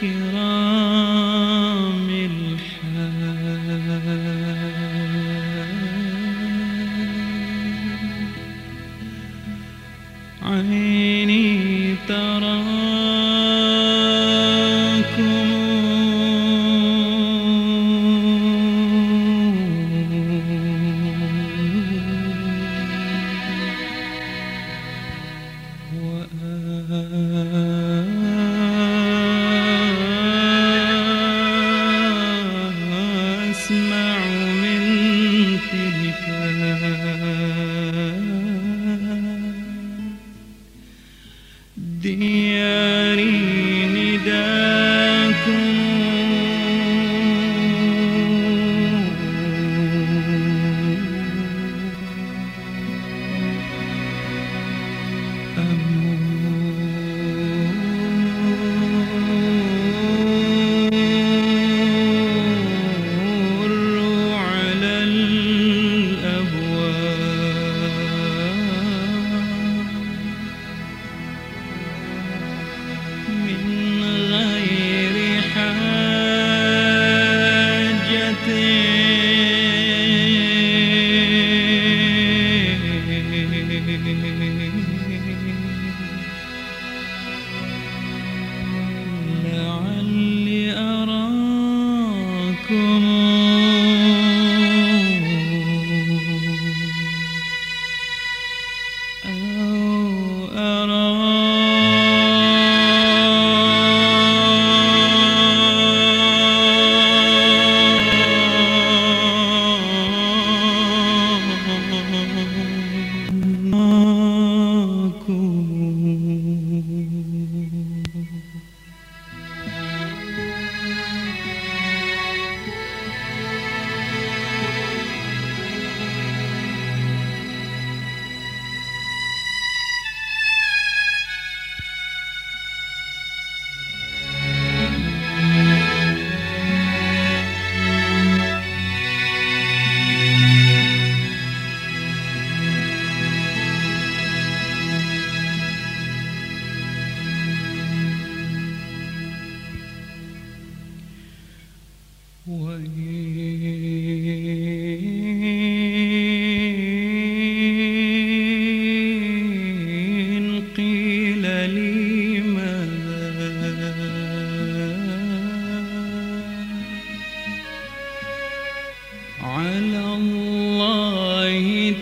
كرام الحال. عيني تراكم. وأنا وأسمع من تلك دياري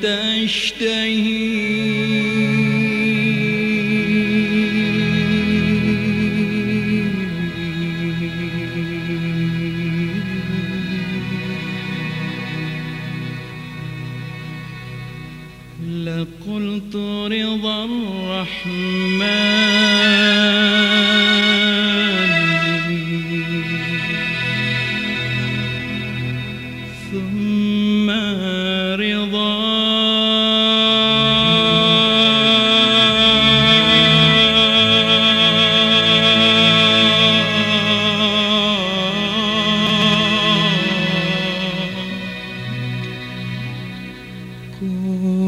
تشتهي. لقلت رضا الرحمن. ثم Mm-hmm.